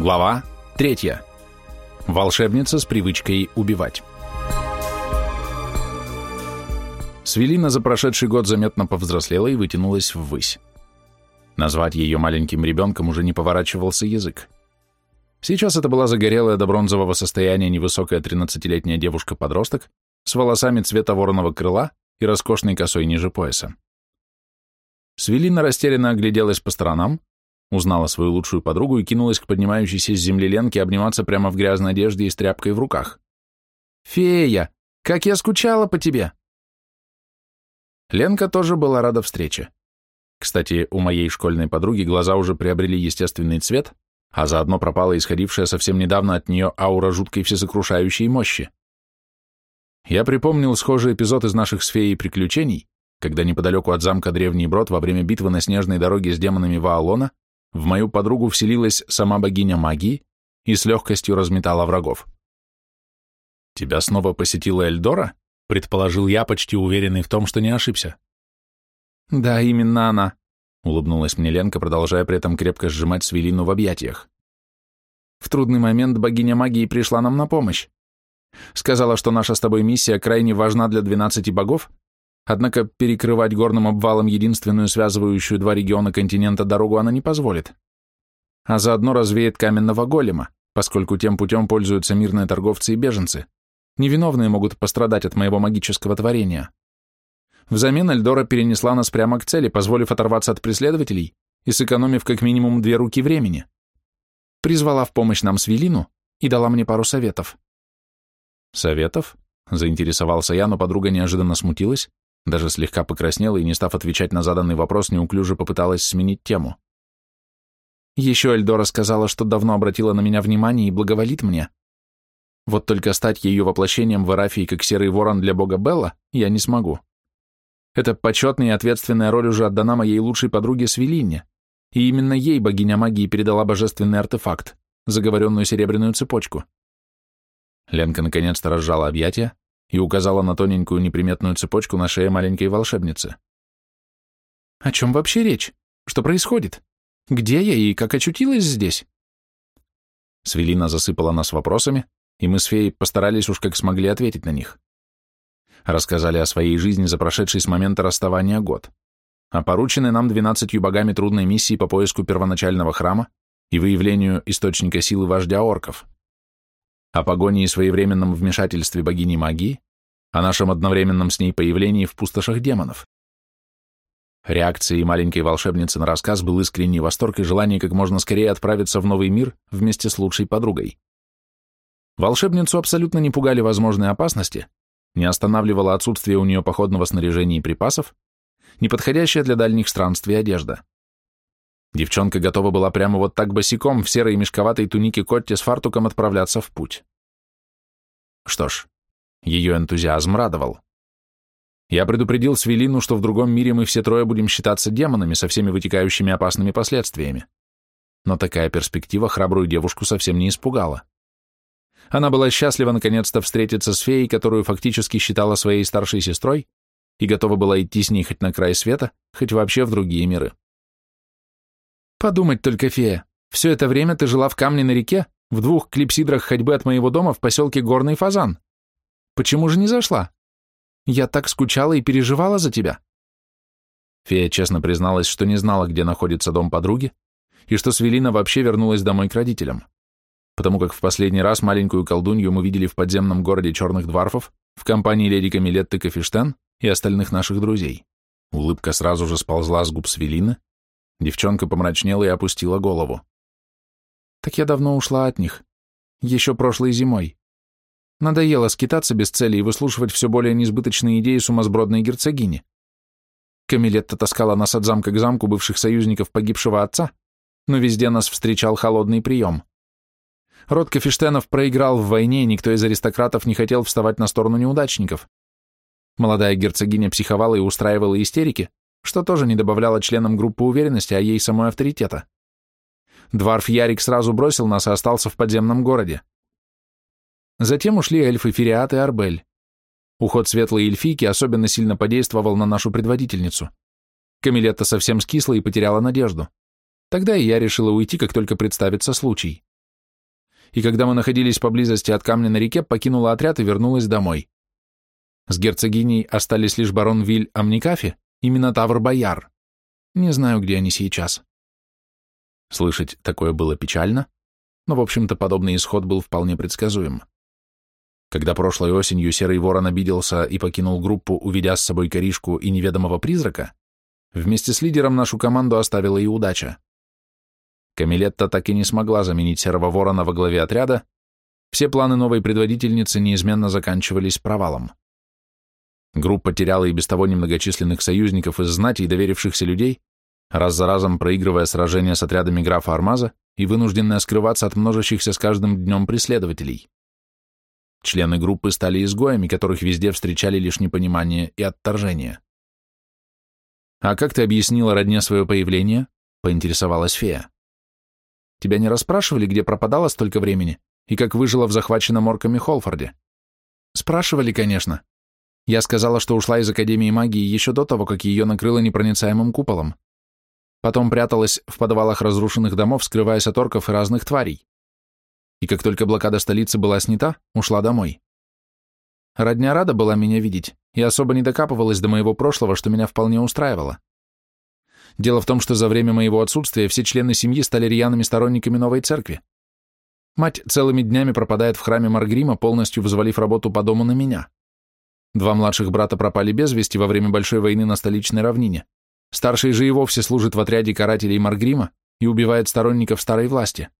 Глава 3. Волшебница с привычкой убивать. Свелина за прошедший год заметно повзрослела и вытянулась ввысь. Назвать ее маленьким ребенком уже не поворачивался язык. Сейчас это была загорелая до бронзового состояния невысокая 13-летняя девушка-подросток с волосами цвета вороного крыла и роскошной косой ниже пояса. Свелина растерянно огляделась по сторонам, Узнала свою лучшую подругу и кинулась к поднимающейся с земли Ленке обниматься прямо в грязной одежде и с тряпкой в руках. «Фея, как я скучала по тебе!» Ленка тоже была рада встрече. Кстати, у моей школьной подруги глаза уже приобрели естественный цвет, а заодно пропала исходившая совсем недавно от нее аура жуткой всесокрушающей мощи. Я припомнил схожий эпизод из наших с феей приключений, когда неподалеку от замка Древний Брод во время битвы на снежной дороге с демонами Ваалона в мою подругу вселилась сама богиня магии и с легкостью разметала врагов. «Тебя снова посетила Эльдора?» — предположил я, почти уверенный в том, что не ошибся. «Да, именно она», — улыбнулась мне Ленка, продолжая при этом крепко сжимать Свелину в объятиях. «В трудный момент богиня магии пришла нам на помощь. Сказала, что наша с тобой миссия крайне важна для двенадцати богов, Однако перекрывать горным обвалом единственную связывающую два региона континента дорогу она не позволит. А заодно развеет каменного голема, поскольку тем путем пользуются мирные торговцы и беженцы. Невиновные могут пострадать от моего магического творения. Взамен Эльдора перенесла нас прямо к цели, позволив оторваться от преследователей и сэкономив как минимум две руки времени. Призвала в помощь нам Свелину и дала мне пару советов. «Советов?» — заинтересовался я, но подруга неожиданно смутилась даже слегка покраснела и, не став отвечать на заданный вопрос, неуклюже попыталась сменить тему. Еще Эльдора сказала, что давно обратила на меня внимание и благоволит мне. Вот только стать ее воплощением в Арафии как серый ворон для бога Белла я не смогу. Эта почетная и ответственная роль уже отдана моей лучшей подруге Свелине, и именно ей богиня магии передала божественный артефакт, заговоренную серебряную цепочку. Ленка наконец-то разжала объятия, и указала на тоненькую неприметную цепочку на шее маленькой волшебницы. «О чем вообще речь? Что происходит? Где я и как очутилась здесь?» Свелина засыпала нас вопросами, и мы с феей постарались уж как смогли ответить на них. Рассказали о своей жизни за прошедший с момента расставания год, о порученной нам двенадцатью богами трудной миссии по поиску первоначального храма и выявлению источника силы вождя орков о погоне и своевременном вмешательстве богини магии, о нашем одновременном с ней появлении в пустошах демонов. Реакцией маленькой волшебницы на рассказ был искренний восторг и желание как можно скорее отправиться в новый мир вместе с лучшей подругой. Волшебницу абсолютно не пугали возможные опасности, не останавливало отсутствие у нее походного снаряжения и припасов, неподходящая для дальних странствий одежда. Девчонка готова была прямо вот так босиком в серой мешковатой тунике Котте с фартуком отправляться в путь. Что ж, ее энтузиазм радовал. Я предупредил Свелину, что в другом мире мы все трое будем считаться демонами со всеми вытекающими опасными последствиями. Но такая перспектива храбрую девушку совсем не испугала. Она была счастлива наконец-то встретиться с феей, которую фактически считала своей старшей сестрой, и готова была идти с ней хоть на край света, хоть вообще в другие миры. Подумать только, фея, все это время ты жила в камне на реке, в двух клипсидрах ходьбы от моего дома в поселке Горный Фазан. Почему же не зашла? Я так скучала и переживала за тебя. Фея честно призналась, что не знала, где находится дом подруги, и что Свелина вообще вернулась домой к родителям, потому как в последний раз маленькую колдунью мы видели в подземном городе черных дворфов в компании леди Камилетты Кафештен и остальных наших друзей. Улыбка сразу же сползла с губ Свелины, Девчонка помрачнела и опустила голову. Так я давно ушла от них. Еще прошлой зимой. Надоело скитаться без цели и выслушивать все более несбыточные идеи сумасбродной герцогини. Камилетта таскала нас от замка к замку бывших союзников погибшего отца, но везде нас встречал холодный прием. Род Кафештенов проиграл в войне, и никто из аристократов не хотел вставать на сторону неудачников. Молодая герцогиня психовала и устраивала истерики, что тоже не добавляло членам группы уверенности, а ей самой авторитета. Дварф Ярик сразу бросил нас и остался в подземном городе. Затем ушли эльфы Фериат и Арбель. Уход светлой эльфийки особенно сильно подействовал на нашу предводительницу. Камилетта совсем скисла и потеряла надежду. Тогда и я решила уйти, как только представится случай. и когда мы находились поблизости от камня на реке, покинула отряд и вернулась домой. С герцогиней остались лишь барон Виль Амникафи и Минотавр Бояр. Не знаю, где они сейчас. Слышать такое было печально, но, в общем-то, подобный исход был вполне предсказуем. Когда прошлой осенью Серый Ворон обиделся и покинул группу, уведя с собой коришку и неведомого призрака, вместе с лидером нашу команду оставила и удача. Камилетта так и не смогла заменить Серого Ворона во главе отряда, все планы новой предводительницы неизменно заканчивались провалом. Группа теряла и без того немногочисленных союзников из знати и доверившихся людей, раз за разом проигрывая сражения с отрядами графа Армаза и вынужденная скрываться от множащихся с каждым днем преследователей. Члены группы стали изгоями, которых везде встречали лишь непонимание и отторжение. «А как ты объяснила родне свое появление?» — поинтересовалась фея. «Тебя не расспрашивали, где пропадала столько времени и как выжила в захваченном орками Холфорде?» «Спрашивали, конечно. Я сказала, что ушла из Академии магии еще до того, как ее накрыло непроницаемым куполом. Потом пряталась в подвалах разрушенных домов, скрываясь от орков и разных тварей и как только блокада столицы была снята, ушла домой. Родня рада была меня видеть и особо не докапывалась до моего прошлого, что меня вполне устраивало. Дело в том, что за время моего отсутствия все члены семьи стали рьяными сторонниками новой церкви. Мать целыми днями пропадает в храме Маргрима, полностью взвалив работу по дому на меня. Два младших брата пропали без вести во время Большой войны на столичной равнине. Старший же и вовсе служит в отряде карателей Маргрима и убивает сторонников старой власти.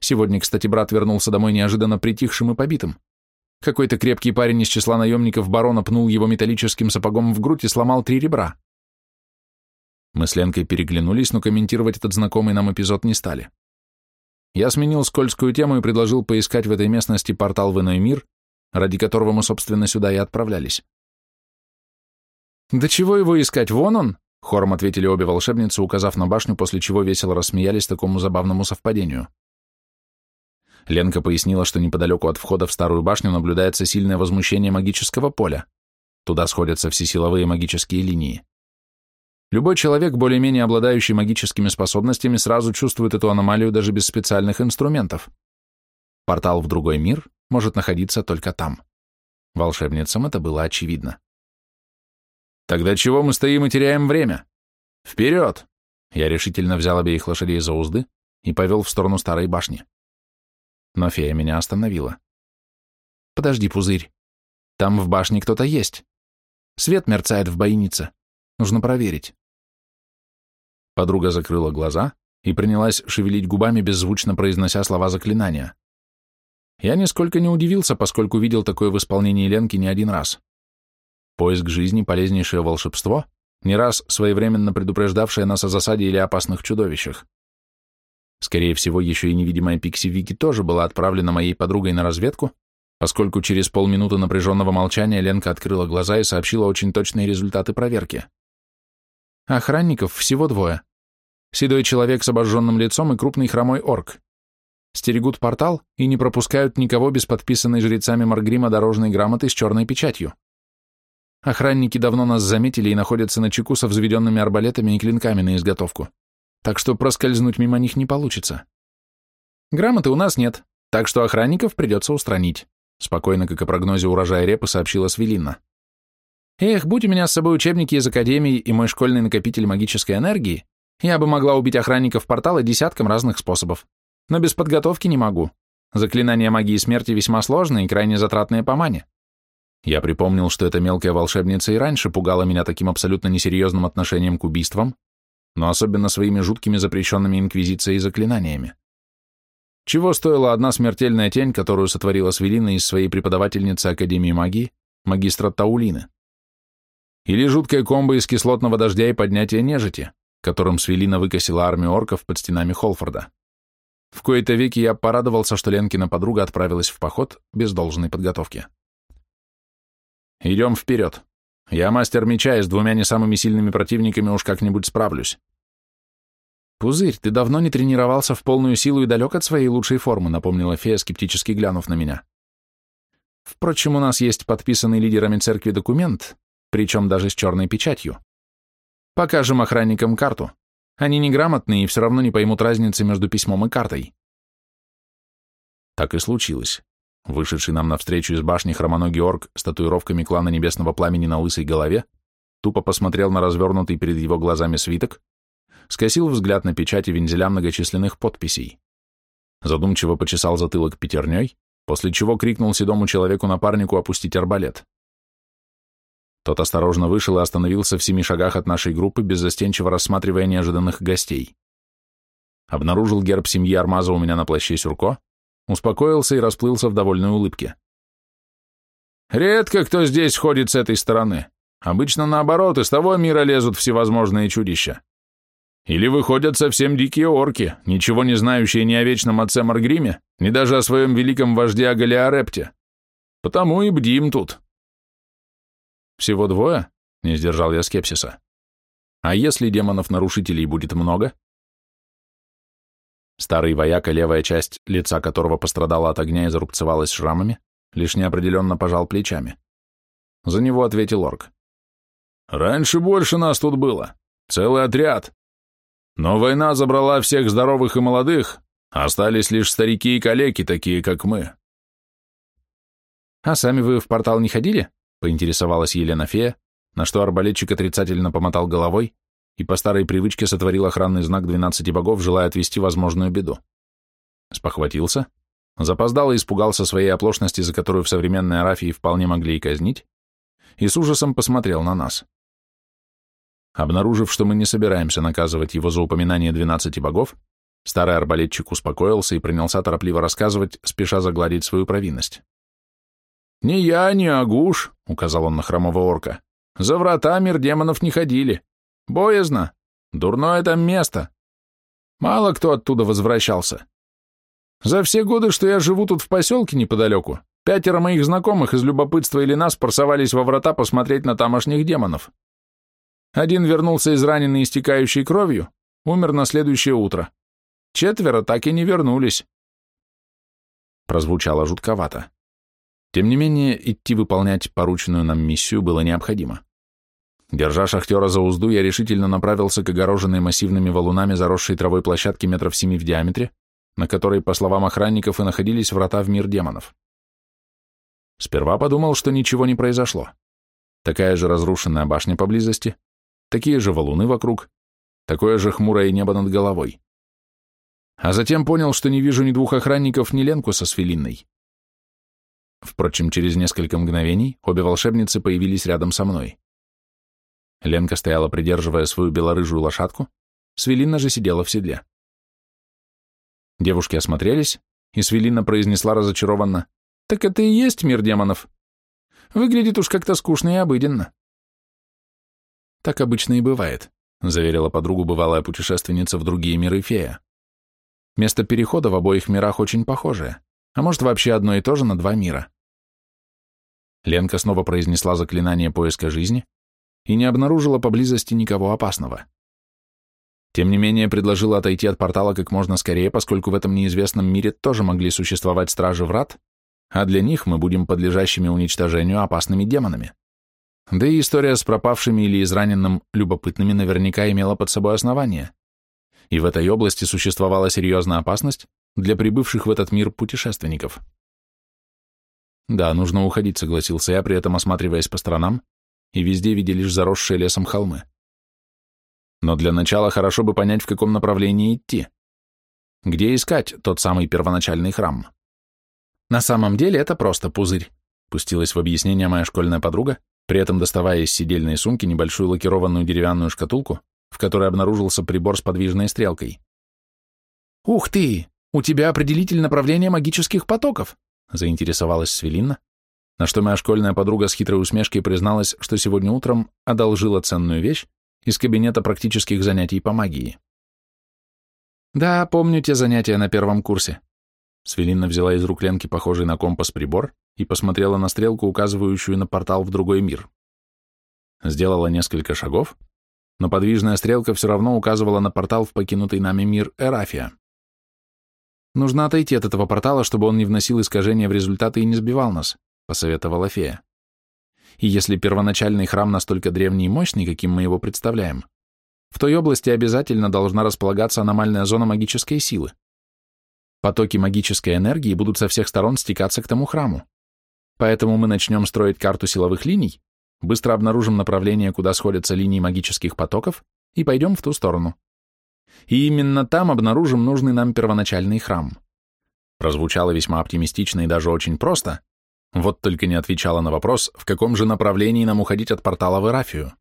Сегодня, кстати, брат вернулся домой неожиданно притихшим и побитым. Какой-то крепкий парень из числа наемников барона пнул его металлическим сапогом в грудь и сломал три ребра. Мы с Ленкой переглянулись, но комментировать этот знакомый нам эпизод не стали. Я сменил скользкую тему и предложил поискать в этой местности портал в иной мир, ради которого мы, собственно, сюда и отправлялись. «Да чего его искать? Вон он!» — хором ответили обе волшебницы, указав на башню, после чего весело рассмеялись такому забавному совпадению. Ленка пояснила, что неподалеку от входа в старую башню наблюдается сильное возмущение магического поля. Туда сходятся все силовые магические линии. Любой человек, более-менее обладающий магическими способностями, сразу чувствует эту аномалию даже без специальных инструментов. Портал в другой мир может находиться только там. Волшебницам это было очевидно. «Тогда чего мы стоим и теряем время? Вперед!» Я решительно взял обеих лошадей за узды и повел в сторону старой башни но фея меня остановила. «Подожди, пузырь. Там в башне кто-то есть. Свет мерцает в бойнице. Нужно проверить». Подруга закрыла глаза и принялась шевелить губами, беззвучно произнося слова заклинания. Я нисколько не удивился, поскольку видел такое в исполнении Ленки не один раз. Поиск жизни — полезнейшее волшебство, не раз своевременно предупреждавшее нас о засаде или опасных чудовищах. Скорее всего, еще и невидимая Пикси Вики тоже была отправлена моей подругой на разведку, поскольку через полминуты напряженного молчания Ленка открыла глаза и сообщила очень точные результаты проверки. Охранников всего двое. Седой человек с обожженным лицом и крупный хромой орк. Стерегут портал и не пропускают никого без подписанной жрецами Маргрима дорожной грамоты с черной печатью. Охранники давно нас заметили и находятся на чеку со взведенными арбалетами и клинками на изготовку так что проскользнуть мимо них не получится. Грамоты у нас нет, так что охранников придется устранить, спокойно, как о прогнозе урожая репы, сообщила Свелинна. Эх, будь у меня с собой учебники из Академии и мой школьный накопитель магической энергии, я бы могла убить охранников портала десятком разных способов. Но без подготовки не могу. Заклинания магии смерти весьма сложные и крайне затратные по мане. Я припомнил, что эта мелкая волшебница и раньше пугала меня таким абсолютно несерьезным отношением к убийствам, но особенно своими жуткими запрещенными инквизицией заклинаниями. Чего стоила одна смертельная тень, которую сотворила Свелина из своей преподавательницы Академии магии, магистра Таулины? Или жуткая комбо из кислотного дождя и поднятия нежити, которым Свелина выкосила армию орков под стенами Холфорда? В кои-то веки я порадовался, что Ленкина подруга отправилась в поход без должной подготовки. «Идем вперед», я мастер меча и с двумя не самыми сильными противниками уж как-нибудь справлюсь. Пузырь, ты давно не тренировался в полную силу и далек от своей лучшей формы, напомнила фея, скептически глянув на меня. Впрочем, у нас есть подписанный лидерами церкви документ, причем даже с черной печатью. Покажем охранникам карту. Они неграмотные и все равно не поймут разницы между письмом и картой. Так и случилось. Вышедший нам навстречу из башни хромоногий орк с татуировками клана Небесного Пламени на лысой голове тупо посмотрел на развернутый перед его глазами свиток, скосил взгляд на печати вензеля многочисленных подписей. Задумчиво почесал затылок пятерней, после чего крикнул седому человеку-напарнику опустить арбалет. Тот осторожно вышел и остановился в семи шагах от нашей группы, беззастенчиво рассматривая неожиданных гостей. Обнаружил герб семьи Армаза у меня на плаще сюрко, успокоился и расплылся в довольной улыбке. «Редко кто здесь ходит с этой стороны. Обычно наоборот, из того мира лезут всевозможные чудища. Или выходят совсем дикие орки, ничего не знающие ни о вечном отце Маргриме, ни даже о своем великом вожде Агалиарепте. Потому и бдим тут». «Всего двое?» — не сдержал я скепсиса. «А если демонов-нарушителей будет много?» Старый вояка, левая часть лица которого пострадала от огня и зарубцевалась шрамами, лишь неопределенно пожал плечами. За него ответил орк. «Раньше больше нас тут было. Целый отряд. Но война забрала всех здоровых и молодых, остались лишь старики и калеки, такие как мы». «А сами вы в портал не ходили?» — поинтересовалась Елена Фея, на что арбалетчик отрицательно помотал головой и по старой привычке сотворил охранный знак двенадцати богов, желая отвести возможную беду. Спохватился, запоздал и испугался своей оплошности, за которую в современной Арафии вполне могли и казнить, и с ужасом посмотрел на нас. Обнаружив, что мы не собираемся наказывать его за упоминание двенадцати богов, старый арбалетчик успокоился и принялся торопливо рассказывать, спеша загладить свою провинность. «Не я, не Агуш», — указал он на хромого орка. «За врата мир демонов не ходили. Боязно. Дурное там место. Мало кто оттуда возвращался. За все годы, что я живу тут в поселке неподалеку, пятеро моих знакомых из любопытства или нас порсовались во врата посмотреть на тамошних демонов. Один вернулся израненный истекающей кровью, умер на следующее утро. Четверо так и не вернулись. Прозвучало жутковато. Тем не менее, идти выполнять порученную нам миссию было необходимо. Держа шахтера за узду, я решительно направился к огороженной массивными валунами заросшей травой площадке метров семи в диаметре, на которой, по словам охранников, и находились врата в мир демонов. Сперва подумал, что ничего не произошло. Такая же разрушенная башня поблизости, такие же валуны вокруг, такое же хмурое небо над головой. А затем понял, что не вижу ни двух охранников, ни Ленку со Свелинной. Впрочем, через несколько мгновений обе волшебницы появились рядом со мной. Ленка стояла, придерживая свою белорыжую лошадку, Свелина же сидела в седле. Девушки осмотрелись, и Свелина произнесла разочарованно, «Так это и есть мир демонов. Выглядит уж как-то скучно и обыденно». «Так обычно и бывает», — заверила подругу бывалая путешественница в другие миры фея. «Место перехода в обоих мирах очень похожее, а может вообще одно и то же на два мира». Ленка снова произнесла заклинание поиска жизни, и не обнаружила поблизости никого опасного. Тем не менее, предложила отойти от портала как можно скорее, поскольку в этом неизвестном мире тоже могли существовать стражи врат, а для них мы будем подлежащими уничтожению опасными демонами. Да и история с пропавшими или израненным любопытными наверняка имела под собой основание. И в этой области существовала серьезная опасность для прибывших в этот мир путешественников. Да, нужно уходить, согласился я, при этом осматриваясь по сторонам и везде видя лишь заросшие лесом холмы. Но для начала хорошо бы понять, в каком направлении идти. Где искать тот самый первоначальный храм? На самом деле это просто пузырь, пустилась в объяснение моя школьная подруга, при этом доставая из сидельной сумки небольшую лакированную деревянную шкатулку, в которой обнаружился прибор с подвижной стрелкой. «Ух ты! У тебя определитель направления магических потоков!» заинтересовалась Свелинна, на что моя школьная подруга с хитрой усмешкой призналась, что сегодня утром одолжила ценную вещь из кабинета практических занятий по магии. «Да, помню те занятия на первом курсе». Свелинна взяла из рук Ленки похожий на компас прибор и посмотрела на стрелку, указывающую на портал в другой мир. Сделала несколько шагов, но подвижная стрелка все равно указывала на портал в покинутый нами мир Эрафия. Нужно отойти от этого портала, чтобы он не вносил искажения в результаты и не сбивал нас. — посоветовала фея. «И если первоначальный храм настолько древний и мощный, каким мы его представляем, в той области обязательно должна располагаться аномальная зона магической силы. Потоки магической энергии будут со всех сторон стекаться к тому храму. Поэтому мы начнем строить карту силовых линий, быстро обнаружим направление, куда сходятся линии магических потоков, и пойдем в ту сторону. И именно там обнаружим нужный нам первоначальный храм. Прозвучало весьма оптимистично и даже очень просто, вот только не отвечала на вопрос, в каком же направлении нам уходить от портала в Эрафию.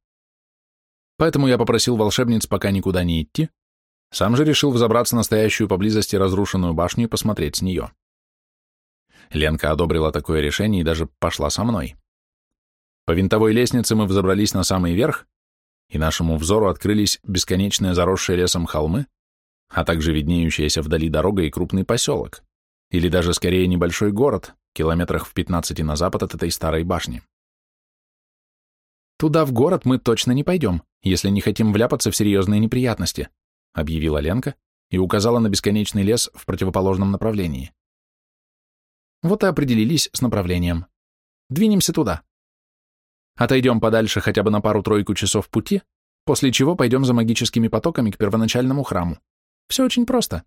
Поэтому я попросил волшебниц пока никуда не идти, сам же решил взобраться на стоящую поблизости разрушенную башню и посмотреть с нее. Ленка одобрила такое решение и даже пошла со мной. По винтовой лестнице мы взобрались на самый верх, и нашему взору открылись бесконечные заросшие лесом холмы, а также виднеющаяся вдали дорога и крупный поселок, или даже скорее небольшой город, километрах в 15 на запад от этой старой башни. «Туда, в город, мы точно не пойдем, если не хотим вляпаться в серьезные неприятности», объявила Ленка и указала на бесконечный лес в противоположном направлении. Вот и определились с направлением. Двинемся туда. Отойдем подальше хотя бы на пару-тройку часов пути, после чего пойдем за магическими потоками к первоначальному храму. Все очень просто.